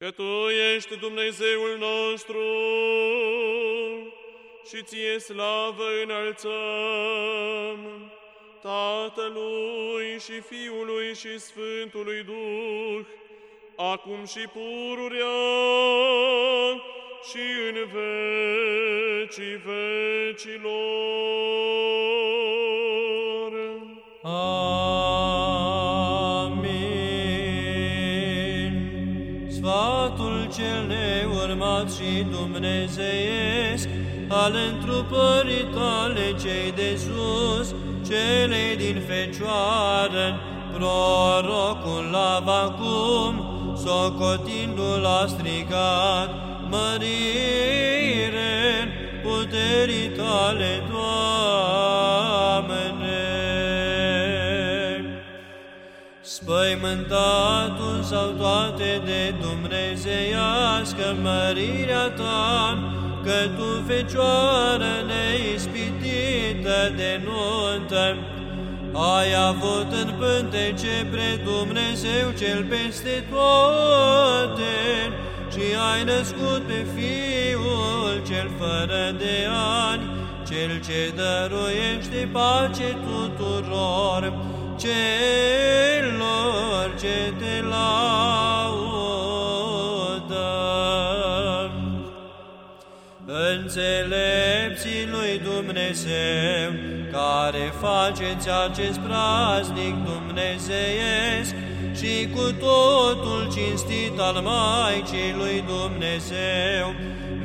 că Tu ești Dumnezeul nostru și Ție slavă înălțăm, Tatălui și Fiului și Sfântului Duh, acum și pururea și în vecii vecilor. Amin. Sfatul cel neurmat și dumnezeiesc al întrupării tale cei de sus, celei din Fecioară, prorocul Avacum, socotindu-l a strigat, mărire puterii tale, Doamne. Spăimântatul sau toate de dumnezeiască mărirea ta, că tu, Fecioară neispitită de nuntă, ai avut în pântece pre Dumnezeu cel peste toate și ai născut pe Fiul cel fără de ani, cel ce dăruiește pace tuturor celor ce te laudă. Înțelepții lui Dumnezeu, care faceți acest praznic dumnezeiesc și cu totul cinstit al Maicii lui Dumnezeu,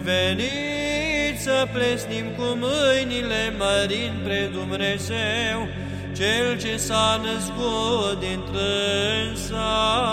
veniți să plesnim cu mâinile mărind pre Dumnezeu, Cel ce s-a născut din trânsa.